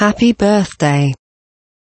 Happy birthday.